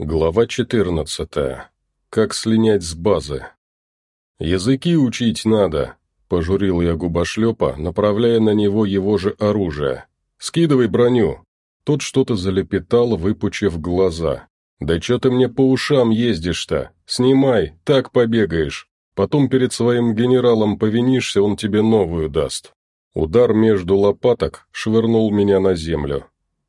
Глава 14. Как слинять с базы. «Языки учить надо», — пожурил я губошлепа, направляя на него его же оружие. «Скидывай броню». Тот что-то залепетал, выпучив глаза. «Да чё ты мне по ушам ездишь-то? Снимай, так побегаешь. Потом перед своим генералом повинишься, он тебе новую даст». Удар между лопаток швырнул меня на землю.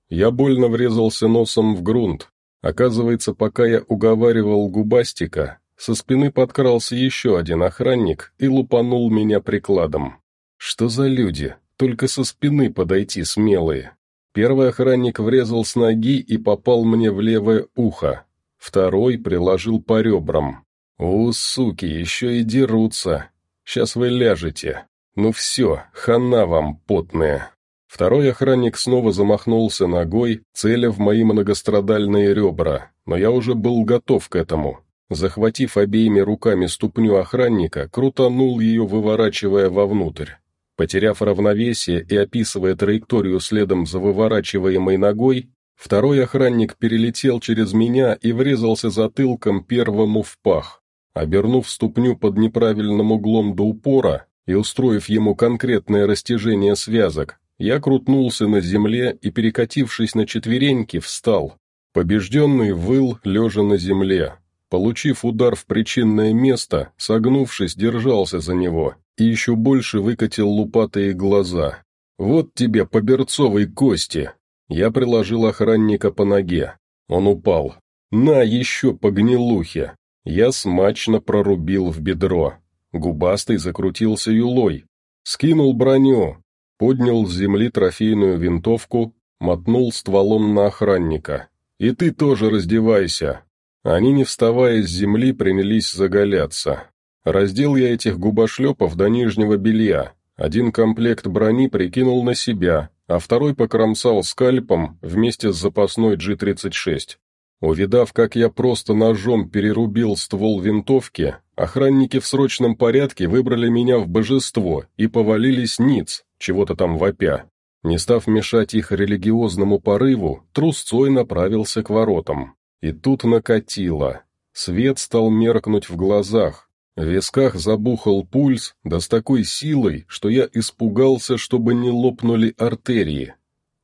Я больно врезался носом в грунт, Оказывается, пока я уговаривал губастика, со спины подкрался еще один охранник и лупанул меня прикладом. Что за люди? Только со спины подойти смелые. Первый охранник врезал с ноги и попал мне в левое ухо. Второй приложил по ребрам. «У, суки, еще и дерутся. Сейчас вы ляжете. Ну все, хана вам, потная». Второй охранник снова замахнулся ногой, целя в мои многострадальные ребра, но я уже был готов к этому. Захватив обеими руками ступню охранника, крутанул ее, выворачивая вовнутрь. Потеряв равновесие и описывая траекторию следом за выворачиваемой ногой, второй охранник перелетел через меня и врезался затылком первому в пах. Обернув ступню под неправильным углом до упора и устроив ему конкретное растяжение связок, я крутнулся на земле и, перекатившись на четвереньки, встал. Побежденный выл, лежа на земле. Получив удар в причинное место, согнувшись, держался за него и еще больше выкатил лупатые глаза. «Вот тебе по берцовой кости!» Я приложил охранника по ноге. Он упал. «На, еще по гнилухе!» Я смачно прорубил в бедро. Губастый закрутился юлой. Скинул броню, поднял с земли трофейную винтовку, мотнул стволом на охранника. «И ты тоже раздевайся!» Они, не вставая с земли, принялись заголяться. Раздел я этих губошлепов до нижнего белья. Один комплект брони прикинул на себя, а второй покромсал скальпом вместе с запасной G-36. Увидав, как я просто ножом перерубил ствол винтовки, охранники в срочном порядке выбрали меня в божество и повалились ниц, чего-то там вопя. Не став мешать их религиозному порыву, трусцой направился к воротам. И тут накатило. Свет стал меркнуть в глазах. В висках забухал пульс, да с такой силой, что я испугался, чтобы не лопнули артерии.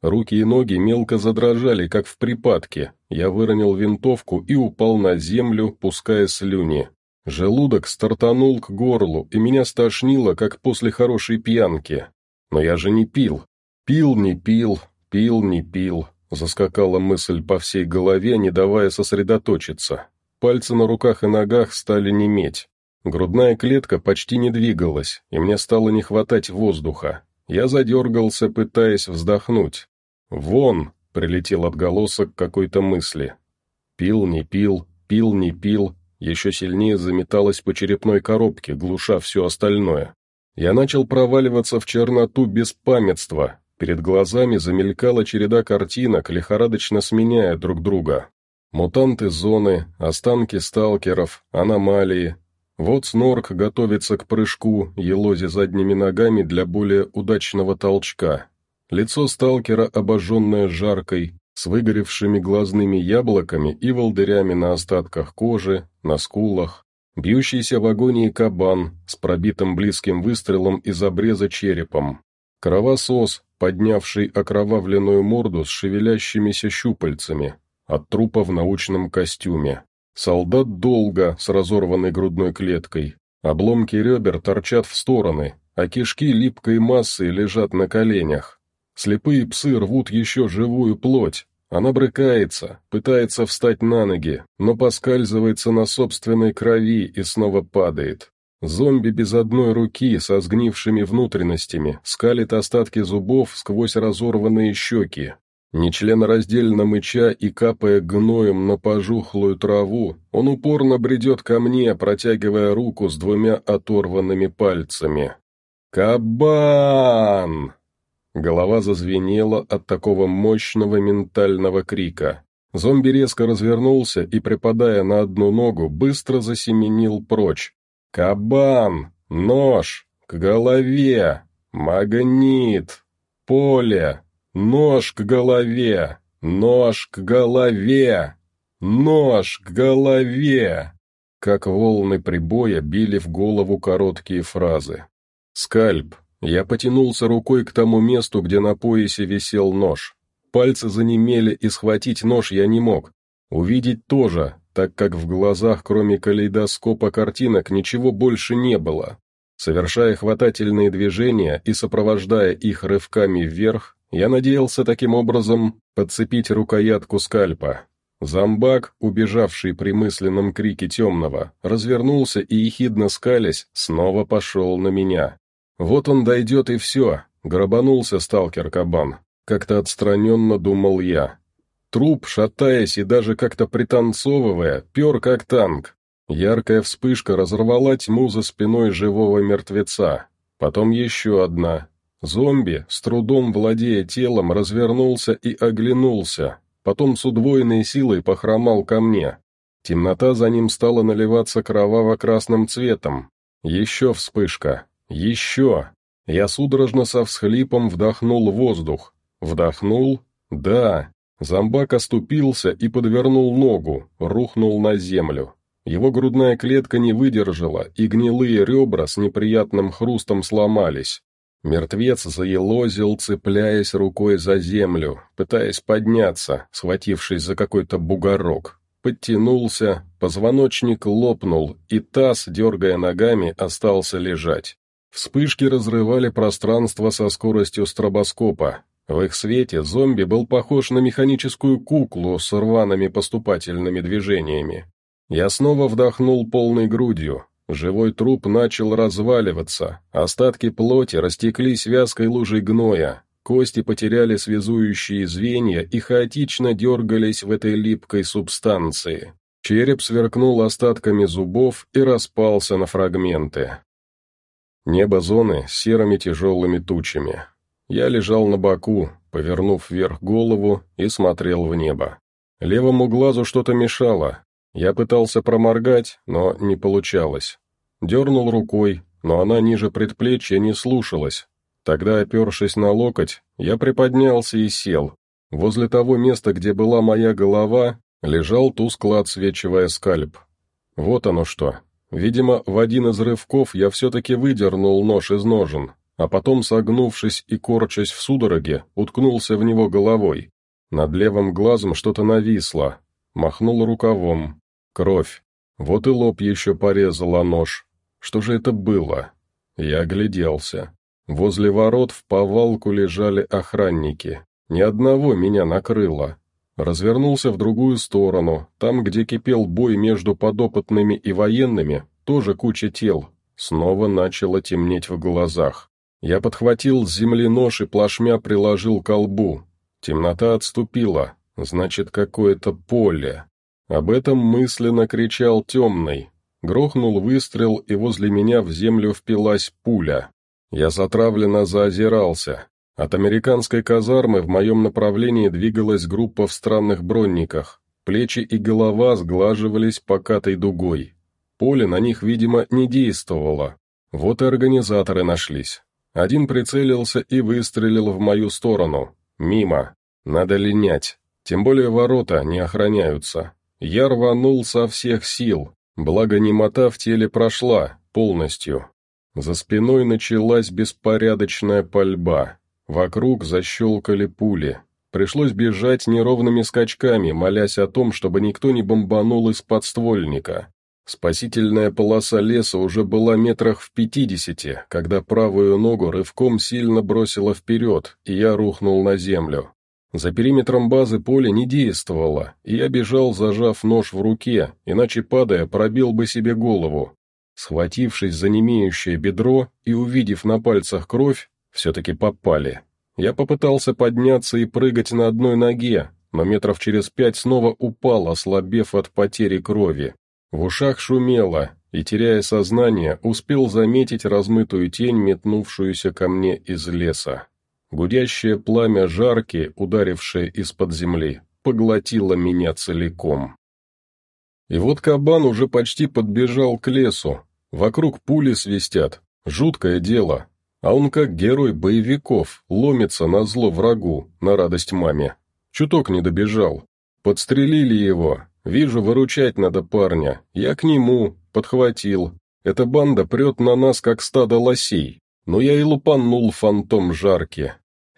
Руки и ноги мелко задрожали, как в припадке. Я выронил винтовку и упал на землю, пуская слюни. Желудок стартанул к горлу, и меня стошнило, как после хорошей пьянки. Но я же не пил. Пил, не пил, пил, не пил. Заскакала мысль по всей голове, не давая сосредоточиться. Пальцы на руках и ногах стали неметь. Грудная клетка почти не двигалась, и мне стало не хватать воздуха. Я задергался, пытаясь вздохнуть. «Вон!» — прилетел отголосок какой-то мысли. Пил, не пил, пил, не пил, еще сильнее заметалась по черепной коробке, глуша все остальное. Я начал проваливаться в черноту без памятства. Перед глазами замелькала череда картинок, лихорадочно сменяя друг друга. Мутанты зоны, останки сталкеров, аномалии. Вот снорк готовится к прыжку, елозе задними ногами для более удачного толчка. Лицо сталкера, обожженное жаркой, с выгоревшими глазными яблоками и волдырями на остатках кожи, на скулах. Бьющийся в агонии кабан с пробитым близким выстрелом из обреза черепом. Кровосос, поднявший окровавленную морду с шевелящимися щупальцами, от трупа в научном костюме. Солдат долго с разорванной грудной клеткой. Обломки ребер торчат в стороны, а кишки липкой массой лежат на коленях. Слепые псы рвут еще живую плоть, она брыкается, пытается встать на ноги, но поскальзывается на собственной крови и снова падает. Зомби без одной руки, со сгнившими внутренностями, скалит остатки зубов сквозь разорванные щеки. Нечленораздельно мыча и капая гноем на пожухлую траву, он упорно бредет ко мне, протягивая руку с двумя оторванными пальцами. «Кабан!» Голова зазвенела от такого мощного ментального крика. Зомби резко развернулся и, припадая на одну ногу, быстро засеменил прочь. «Кабан! Нож! К голове! Магнит! Поле! Нож к голове! Нож к голове!» Нож к голове!» Как волны прибоя били в голову короткие фразы. «Скальп!» Я потянулся рукой к тому месту, где на поясе висел нож. Пальцы занемели, и схватить нож я не мог. Увидеть тоже, так как в глазах, кроме калейдоскопа картинок, ничего больше не было. Совершая хватательные движения и сопровождая их рывками вверх, я надеялся таким образом подцепить рукоятку скальпа. Зомбак, убежавший при мысленном крике темного, развернулся и, ехидно скалясь, снова пошел на меня. Вот он дойдет и все, грабанулся сталкер-кабан. Как-то отстраненно думал я. Труп, шатаясь и даже как-то пританцовывая, пер как танк. Яркая вспышка разорвала тьму за спиной живого мертвеца. Потом еще одна. Зомби, с трудом владея телом, развернулся и оглянулся. Потом с удвоенной силой похромал ко мне. Темнота за ним стала наливаться кроваво-красным цветом. Еще вспышка. Еще. Я судорожно со всхлипом вдохнул воздух. Вдохнул. Да. Зомбак оступился и подвернул ногу, рухнул на землю. Его грудная клетка не выдержала, и гнилые ребра с неприятным хрустом сломались. Мертвец заелозил, цепляясь рукой за землю, пытаясь подняться, схватившись за какой-то бугорок. Подтянулся, позвоночник лопнул, и таз, дергая ногами, остался лежать. Вспышки разрывали пространство со скоростью стробоскопа. В их свете зомби был похож на механическую куклу с рваными поступательными движениями. Я снова вдохнул полной грудью. Живой труп начал разваливаться, остатки плоти растеклись вязкой лужей гноя, кости потеряли связующие звенья и хаотично дергались в этой липкой субстанции. Череп сверкнул остатками зубов и распался на фрагменты. Небо зоны серыми тяжелыми тучами. Я лежал на боку, повернув вверх голову и смотрел в небо. Левому глазу что-то мешало, я пытался проморгать, но не получалось. Дернул рукой, но она ниже предплечья не слушалась. Тогда, опершись на локоть, я приподнялся и сел. Возле того места, где была моя голова, лежал тускло отсвечивая скальп. Вот оно что. Видимо, в один из рывков я все-таки выдернул нож из ножен, а потом, согнувшись и корчась в судороге, уткнулся в него головой. Над левым глазом что-то нависло. Махнул рукавом. Кровь. Вот и лоб еще порезала нож. Что же это было? Я огляделся. Возле ворот в повалку лежали охранники. Ни одного меня накрыло. Развернулся в другую сторону. Там, где кипел бой между подопытными и военными, тоже куча тел. Снова начало темнеть в глазах. Я подхватил с земли нож и плашмя приложил к колбу. Темнота отступила. Значит, какое-то поле. Об этом мысленно кричал темный. Грохнул выстрел, и возле меня в землю впилась пуля. Я затравленно заозирался. От американской казармы в моем направлении двигалась группа в странных бронниках. Плечи и голова сглаживались покатой дугой. Поле на них, видимо, не действовало. Вот и организаторы нашлись. Один прицелился и выстрелил в мою сторону. Мимо. Надо линять. Тем более ворота не охраняются. Я рванул со всех сил, благо немота в теле прошла полностью. За спиной началась беспорядочная пальба. Вокруг защелкали пули. Пришлось бежать неровными скачками, молясь о том, чтобы никто не бомбанул из подствольника. Спасительная полоса леса уже была метрах в пятидесяти, когда правую ногу рывком сильно бросила вперед, и я рухнул на землю. За периметром базы поле не действовало, и я бежал, зажав нож в руке, иначе, падая, пробил бы себе голову. Схватившись за немеющее бедро и увидев на пальцах кровь, все-таки попали. Я попытался подняться и прыгать на одной ноге, но метров через пять снова упал, ослабев от потери крови. В ушах шумело, и, теряя сознание, успел заметить размытую тень, метнувшуюся ко мне из леса. Гудящее пламя жарки, ударившее из-под земли, поглотило меня целиком. И вот кабан уже почти подбежал к лесу. Вокруг пули свистят. Жуткое дело. А он как герой боевиков, ломится на зло врагу, на радость маме. Чуток не добежал. Подстрелили его. Вижу, выручать надо парня. Я к нему, подхватил. Эта банда прет на нас, как стадо лосей. Но я и лупанул фантом жарки.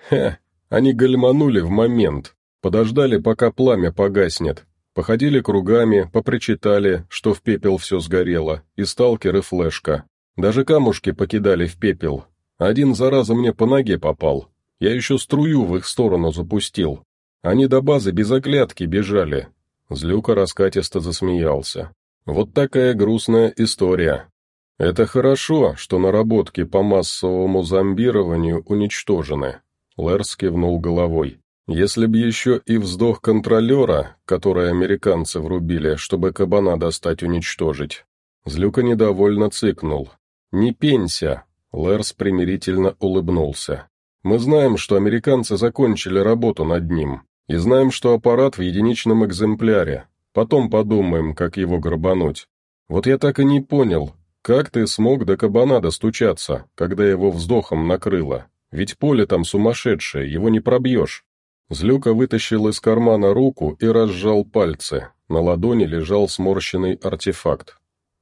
Хе, они гальманули в момент. Подождали, пока пламя погаснет. Походили кругами, попричитали, что в пепел все сгорело, и сталкер, флешка. Даже камушки покидали в пепел. Один, зараза, мне по ноге попал. Я еще струю в их сторону запустил. Они до базы без оглядки бежали. Злюка раскатисто засмеялся. Вот такая грустная история. Это хорошо, что наработки по массовому зомбированию уничтожены. Лэрс кивнул головой. Если б еще и вздох контролера, который американцы врубили, чтобы кабана достать уничтожить. Злюка недовольно цыкнул. «Не пенься!» Лэрс примирительно улыбнулся. «Мы знаем, что американцы закончили работу над ним, и знаем, что аппарат в единичном экземпляре. Потом подумаем, как его грабануть. Вот я так и не понял, как ты смог до кабана достучаться, когда его вздохом накрыло? Ведь поле там сумасшедшее, его не пробьешь». Злюка вытащил из кармана руку и разжал пальцы. На ладони лежал сморщенный артефакт.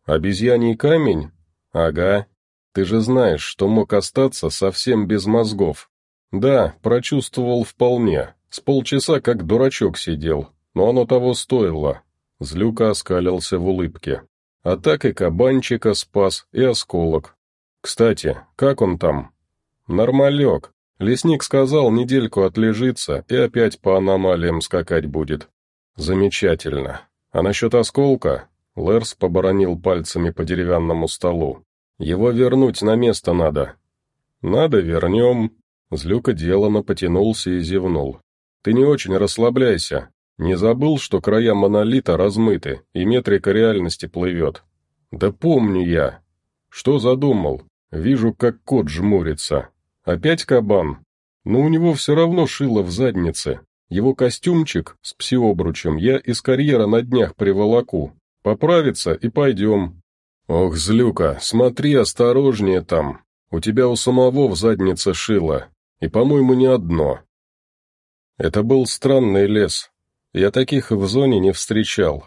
«Обезьяний камень? Ага. Ты же знаешь, что мог остаться совсем без мозгов. Да, прочувствовал вполне. С полчаса как дурачок сидел, но оно того стоило». Злюка оскалился в улыбке. А так и кабанчика спас, и осколок. Кстати, как он там? Нормалек. Лесник сказал, недельку отлежится и опять по аномалиям скакать будет. Замечательно. А насчет осколка? Лерс поборонил пальцами по деревянному столу. Его вернуть на место надо. Надо, вернем. Злюка делано потянулся и зевнул. Ты не очень расслабляйся. Не забыл, что края монолита размыты, и метрика реальности плывет? Да помню я. Что задумал? Вижу, как кот жмурится. Опять кабан? Но у него все равно шило в заднице. Его костюмчик с псиобручем я из карьера на днях приволоку. Поправится и пойдем. Ох, злюка, смотри осторожнее там. У тебя у самого в заднице шило. И, по-моему, не одно. Это был странный лес. Я таких в зоне не встречал.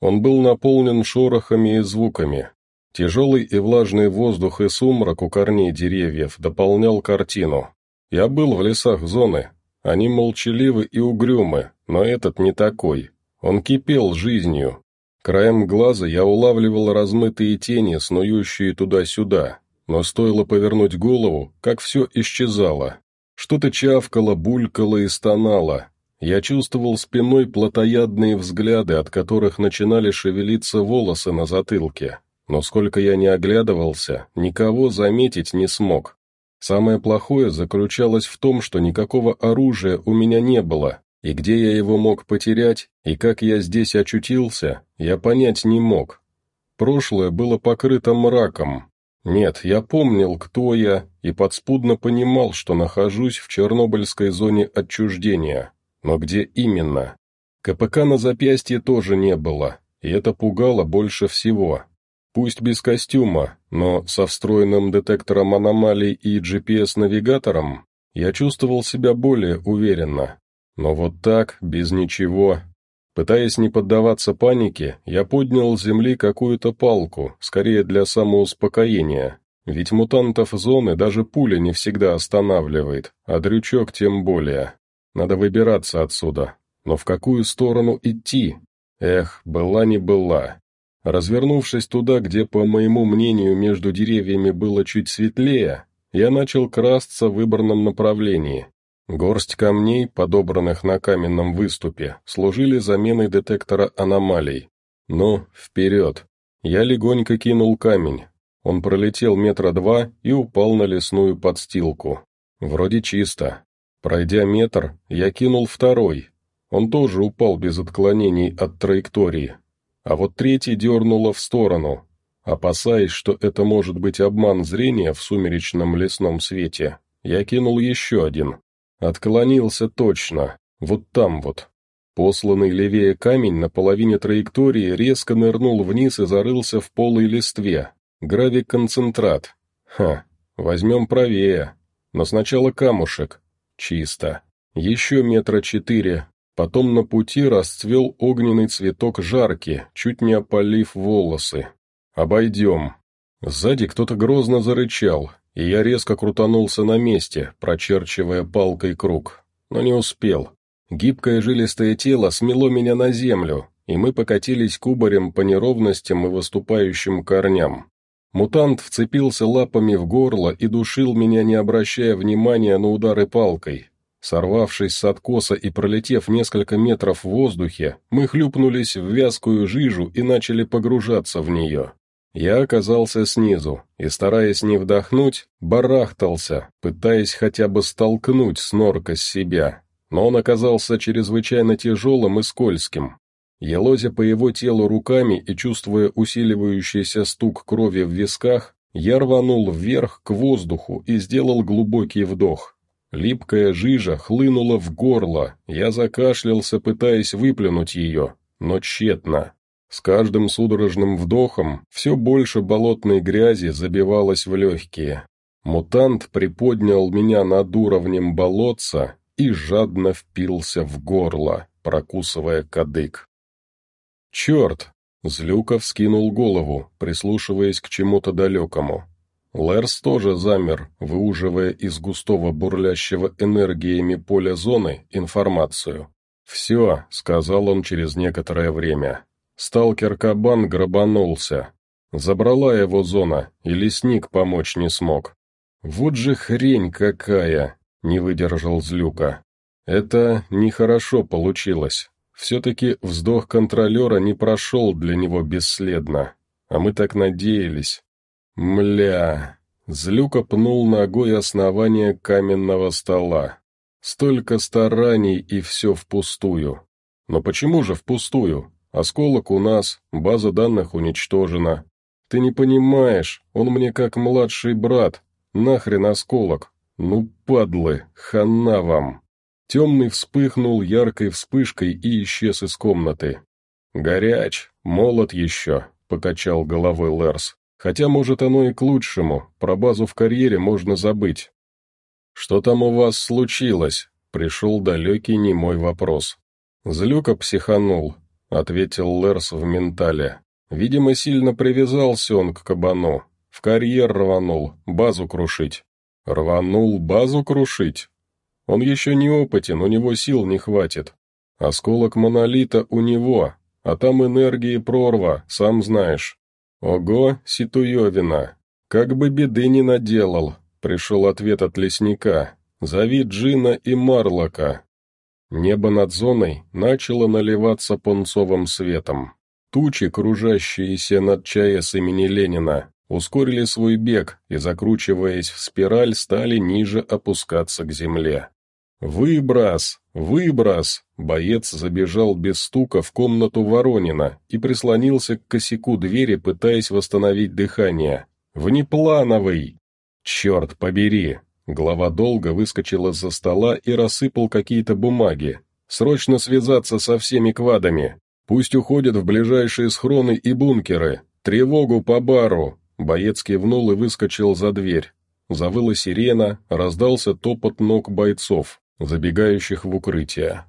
Он был наполнен шорохами и звуками. Тяжелый и влажный воздух и сумрак у корней деревьев дополнял картину. Я был в лесах зоны. Они молчаливы и угрюмы, но этот не такой. Он кипел жизнью. Краем глаза я улавливал размытые тени, снующие туда-сюда, но стоило повернуть голову, как все исчезало. Что-то чавкало, булькало и стонало. Я чувствовал спиной плотоядные взгляды, от которых начинали шевелиться волосы на затылке но сколько я не оглядывался, никого заметить не смог. Самое плохое заключалось в том, что никакого оружия у меня не было, и где я его мог потерять, и как я здесь очутился, я понять не мог. Прошлое было покрыто мраком. Нет, я помнил, кто я, и подспудно понимал, что нахожусь в Чернобыльской зоне отчуждения. Но где именно? КПК на запястье тоже не было, и это пугало больше всего. Пусть без костюма, но со встроенным детектором аномалий и GPS-навигатором я чувствовал себя более уверенно. Но вот так, без ничего. Пытаясь не поддаваться панике, я поднял с земли какую-то палку, скорее для самоуспокоения. Ведь мутантов зоны даже пуля не всегда останавливает, а дрючок тем более. Надо выбираться отсюда. Но в какую сторону идти? Эх, была не была. Развернувшись туда, где, по моему мнению, между деревьями было чуть светлее, я начал красться в выбранном направлении. Горсть камней, подобранных на каменном выступе, служили заменой детектора аномалий. Ну, вперед! Я легонько кинул камень. Он пролетел метра два и упал на лесную подстилку. Вроде чисто. Пройдя метр, я кинул второй. Он тоже упал без отклонений от траектории, а вот третий дернуло в сторону, опасаясь, что это может быть обман зрения в сумеречном лесном свете. Я кинул еще один. Отклонился точно, вот там вот. Посланный левее камень на половине траектории резко нырнул вниз и зарылся в полой листве. Гравик-концентрат. Ха, возьмем правее. Но сначала камушек. Чисто. Еще метра четыре. Потом на пути расцвел огненный цветок жарки, чуть не опалив волосы. «Обойдем». Сзади кто-то грозно зарычал, и я резко крутанулся на месте, прочерчивая палкой круг. Но не успел. Гибкое жилистое тело смело меня на землю, и мы покатились кубарем по неровностям и выступающим корням. Мутант вцепился лапами в горло и душил меня, не обращая внимания на удары палкой. Сорвавшись с откоса и пролетев несколько метров в воздухе, мы хлюпнулись в вязкую жижу и начали погружаться в нее. Я оказался снизу и, стараясь не вдохнуть, барахтался, пытаясь хотя бы столкнуть снорка с себя, но он оказался чрезвычайно тяжелым и скользким. Елозя по его телу руками и чувствуя усиливающийся стук крови в висках, я рванул вверх к воздуху и сделал глубокий вдох. Липкая жижа хлынула в горло, я закашлялся, пытаясь выплюнуть ее, но тщетно. С каждым судорожным вдохом все больше болотной грязи забивалось в легкие. Мутант приподнял меня над уровнем болотца и жадно впился в горло, прокусывая кадык. «Черт!» — Злюков скинул голову, прислушиваясь к чему-то далекому. Лерс тоже замер, выуживая из густого бурлящего энергиями поля зоны информацию. «Все», — сказал он через некоторое время. Сталкер-кабан грабанулся. Забрала его зона, и лесник помочь не смог. «Вот же хрень какая!» — не выдержал Злюка. «Это нехорошо получилось. Все-таки вздох контролера не прошел для него бесследно, а мы так надеялись. Мля, Злюка пнул ногой основание каменного стола. Столько стараний и все впустую. Но почему же впустую? Осколок у нас, база данных уничтожена. Ты не понимаешь, он мне как младший брат. Нахрен осколок? Ну, падлы, хана вам. Темный вспыхнул яркой вспышкой и исчез из комнаты. «Горяч, молод еще», — покачал головой Лерс. «Хотя, может, оно и к лучшему, про базу в карьере можно забыть». «Что там у вас случилось?» — пришел далекий немой вопрос. «Злюка психанул», — ответил Лерс в ментале. «Видимо, сильно привязался он к кабану. В карьер рванул, базу крушить». «Рванул базу крушить?» Он еще не опытен, у него сил не хватит. Осколок монолита у него, а там энергии прорва, сам знаешь. Ого, Ситуевина, как бы беды не наделал, пришел ответ от лесника. Зови Джина и Марлока. Небо над зоной начало наливаться пунцовым светом. Тучи, кружащиеся над ЧАЭС имени Ленина, ускорили свой бег и, закручиваясь в спираль, стали ниже опускаться к земле. «Выброс! Выброс!» Боец забежал без стука в комнату Воронина и прислонился к косяку двери, пытаясь восстановить дыхание. «Внеплановый!» «Черт побери!» Глава долго выскочил из-за стола и рассыпал какие-то бумаги. «Срочно связаться со всеми квадами! Пусть уходят в ближайшие схроны и бункеры! Тревогу по бару!» Боец кивнул и выскочил за дверь. Завыла сирена, раздался топот ног бойцов забегающих в укрытие.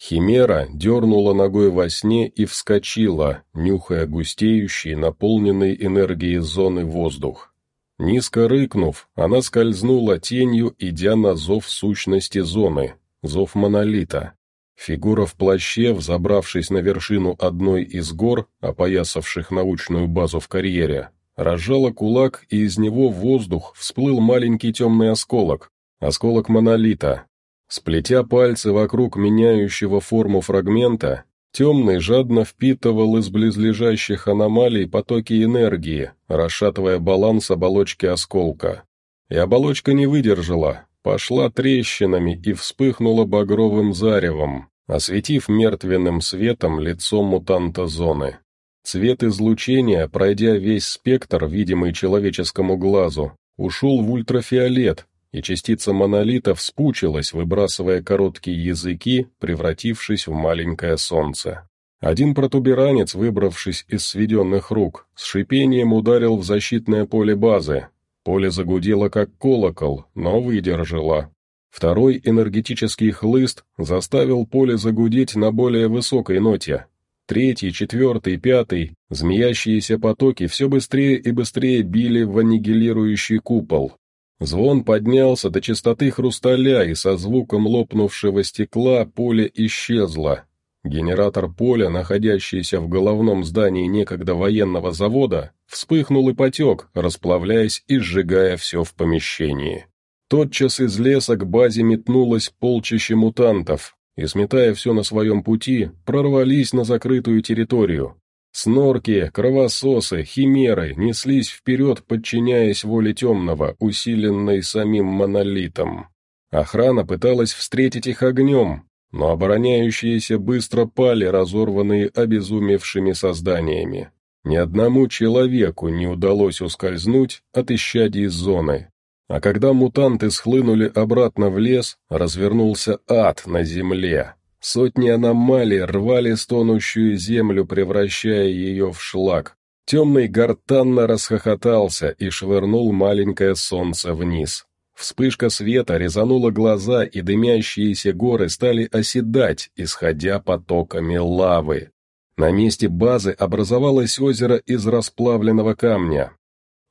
Химера дернула ногой во сне и вскочила, нюхая густеющий, наполненный энергией зоны воздух. Низко рыкнув, она скользнула тенью, идя на зов сущности зоны, зов монолита. Фигура в плаще, взобравшись на вершину одной из гор, опоясавших научную базу в карьере, разжала кулак, и из него в воздух всплыл маленький темный осколок, Осколок монолита. Сплетя пальцы вокруг меняющего форму фрагмента, темный жадно впитывал из близлежащих аномалий потоки энергии, расшатывая баланс оболочки осколка. И оболочка не выдержала, пошла трещинами и вспыхнула багровым заревом, осветив мертвенным светом лицо мутанта зоны. Цвет излучения, пройдя весь спектр, видимый человеческому глазу, ушел в ультрафиолет, и частица монолита вспучилась, выбрасывая короткие языки, превратившись в маленькое солнце. Один протуберанец, выбравшись из сведенных рук, с шипением ударил в защитное поле базы. Поле загудело, как колокол, но выдержало. Второй энергетический хлыст заставил поле загудеть на более высокой ноте. Третий, четвертый, пятый, змеящиеся потоки все быстрее и быстрее били в аннигилирующий купол. Звон поднялся до частоты хрусталя, и со звуком лопнувшего стекла поле исчезло. Генератор поля, находящийся в головном здании некогда военного завода, вспыхнул и потек, расплавляясь и сжигая все в помещении. Тотчас из леса к базе метнулось полчище мутантов, и, сметая все на своем пути, прорвались на закрытую территорию. Снорки, кровососы, химеры неслись вперед, подчиняясь воле темного, усиленной самим монолитом. Охрана пыталась встретить их огнем, но обороняющиеся быстро пали, разорванные обезумевшими созданиями. Ни одному человеку не удалось ускользнуть от исчадий зоны. А когда мутанты схлынули обратно в лес, развернулся ад на земле. Сотни аномалий рвали стонущую землю, превращая ее в шлак. Темный гортанно расхохотался и швырнул маленькое солнце вниз. Вспышка света резанула глаза, и дымящиеся горы стали оседать, исходя потоками лавы. На месте базы образовалось озеро из расплавленного камня.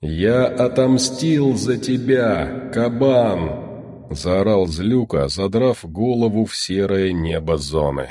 «Я отомстил за тебя, кабан!» — заорал Злюка, задрав голову в серое небо зоны.